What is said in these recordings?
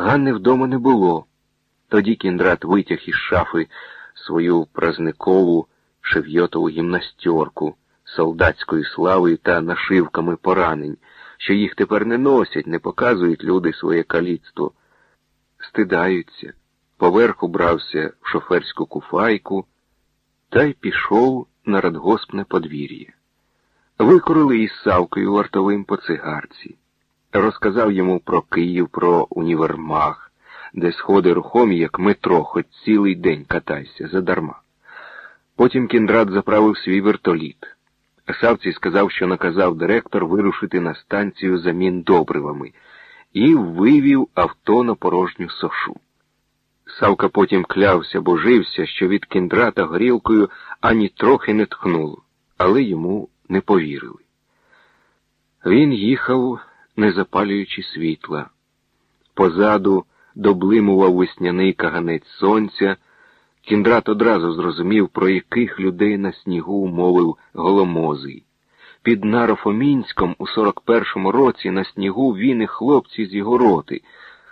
Ганни вдома не було. Тоді кіндрат витяг із шафи свою празникову шевйотову гімнастерку солдатською славою та нашивками поранень, що їх тепер не носять, не показують люди своє каліцтво. Стидаються. Поверху брався в шоферську куфайку та й пішов на радгоспне подвір'я. Викорили із Савкою вартовим по цигарці. Розказав йому про Київ, про універмаг, де сходи рухомі, як метро, хоч цілий день катайся задарма. Потім кіндрат заправив свій вертоліт. Савці сказав, що наказав директор вирушити на станцію замін добривами і вивів авто на порожню сошу. Савка потім клявся, божився, що від кіндрата горілкою ані трохи не тхнуло, але йому не повірили. Він їхав, не запалюючи світла. Позаду доблимував весняний каганець сонця. Кіндрат одразу зрозумів, про яких людей на снігу мовив голомозий. Під Нарофомінськом у 41-му році на снігу він і хлопці з його роти,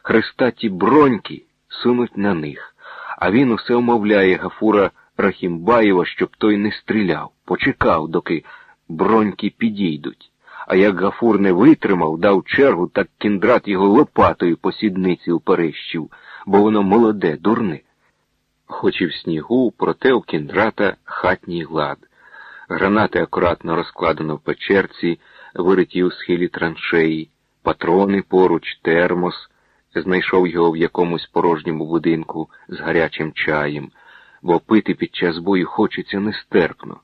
хрестаті броньки сунуть на них, а він усе умовляє Гафура Рахімбаєва, щоб той не стріляв, почекав, доки броньки підійдуть. А як Гафур не витримав, дав чергу, так кіндрат його лопатою по сідниці уперещив, бо воно молоде, дурне. Хоч і в снігу, проте у кіндрата хатній лад. Гранати акуратно розкладено в печерці, вириті у схилі траншеї, патрони поруч, термос, знайшов його в якомусь порожньому будинку з гарячим чаєм, бо пити під час бою хочеться нестерпно.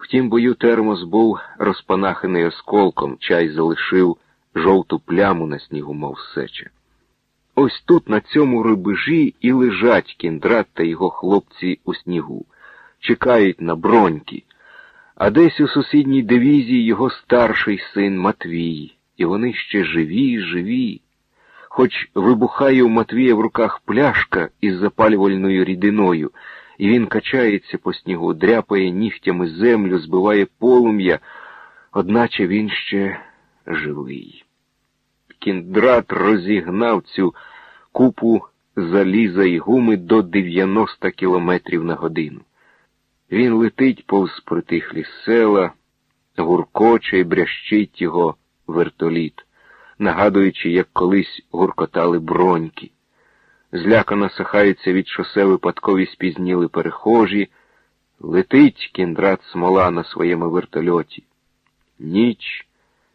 Втім, бою термос був розпанаханий осколком, чай залишив жовту пляму на снігу, мов сече. Ось тут, на цьому рибежі, і лежать кіндрат та його хлопці у снігу, чекають на броньки, а десь у сусідній дивізії його старший син Матвій, і вони ще живі, живі. Хоч вибухає у Матвія в руках пляшка із запалювальною рідиною, і він качається по снігу, дряпає нігтями землю, збиває полум'я, одначе він ще живий. Кіндрат розігнав цю купу заліза і гуми до 90 кілометрів на годину. Він летить повз притихлі села, гуркоче і брящить його вертоліт, нагадуючи, як колись гуркотали броньки. Злякано сахаються від шосе випадкові спізніли перехожі, летить кіндрат смола на своєму вертольоті. Ніч,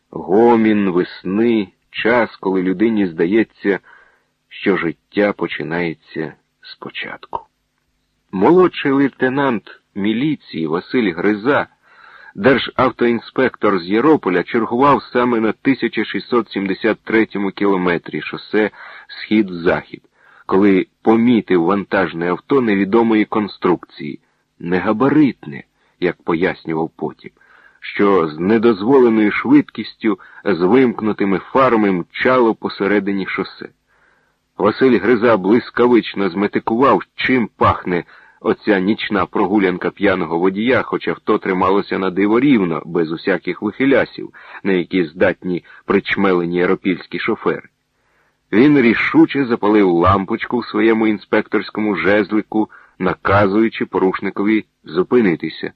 гомін, весни, час, коли людині здається, що життя починається спочатку. Молодший лейтенант міліції Василь Гриза, державтоінспектор з Єрополя, чергував саме на 1673 кілометрі шосе Схід-Захід, коли помітив вантажне авто невідомої конструкції, негабаритне, як пояснював потім, що з недозволеною швидкістю, з вимкнутими фарами мчало посередині шосе. Василь Гриза блискавично зметикував, чим пахне оця нічна прогулянка п'яного водія, хоч авто трималося на диво рівно, без усяких вихилясів, на які здатні причмелені аеропільські шофери. Він рішуче запалив лампочку в своєму інспекторському жезлику, наказуючи порушникові зупинитися.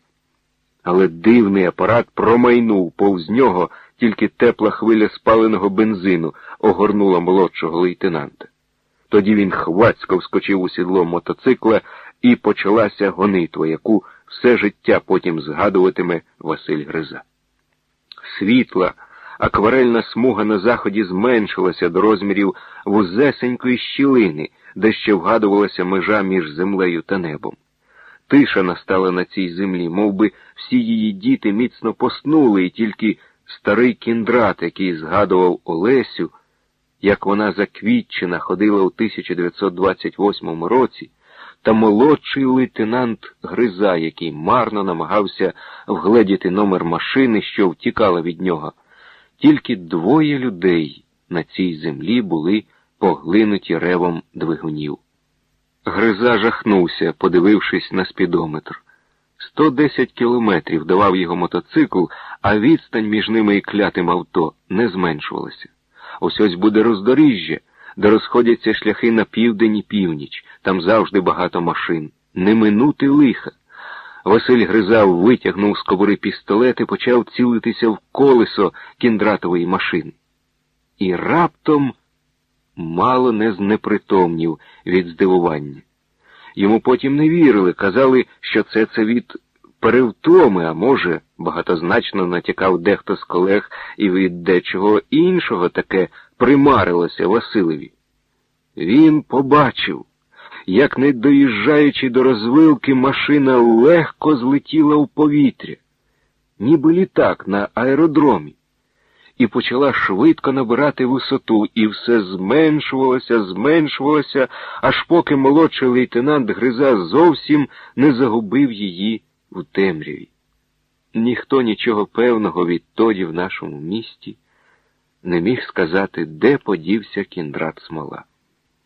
Але дивний апарат промайнув повз нього, тільки тепла хвиля спаленого бензину огорнула молодшого лейтенанта. Тоді він хвацько вскочив у сідло мотоцикла і почалася гонитва, яку все життя потім згадуватиме Василь Гриза. Світла, акварельна смуга на заході зменшилася до розмірів вузесенької щілини, де ще вгадувалася межа між землею та небом. Тиша настала на цій землі, мов би всі її діти міцно поснули, і тільки старий кіндрат, який згадував Олесю, як вона заквітчена ходила у 1928 році, та молодший лейтенант Гриза, який марно намагався вгледіти номер машини, що втікала від нього. Тільки двоє людей на цій землі були поглинуті ревом двигунів. Гриза жахнувся, подивившись на спідометр. 110 кілометрів давав його мотоцикл, а відстань між ними і клятим авто не зменшувалася. Ось ось буде роздоріжжя, де розходяться шляхи на південь і північ, там завжди багато машин. Не минути лиха. Василь гризав, витягнув з кобури пістолет і почав цілитися в колесо кіндратової машини. І раптом мало не знепритомнів від здивування. Йому потім не вірили, казали, що це це від перевтоми, а може, багатозначно натякав дехто з колег і від дечого іншого таке примарилося Василеві. Він побачив, як, не доїжджаючи до розвилки, машина легко злетіла в повітря, ніби літак на аеродромі, і почала швидко набирати висоту, і все зменшувалося, зменшувалося, аж поки молодший лейтенант Гриза зовсім не загубив її в темряві. Ніхто нічого певного відтоді в нашому місті не міг сказати, де подівся кіндрат смола.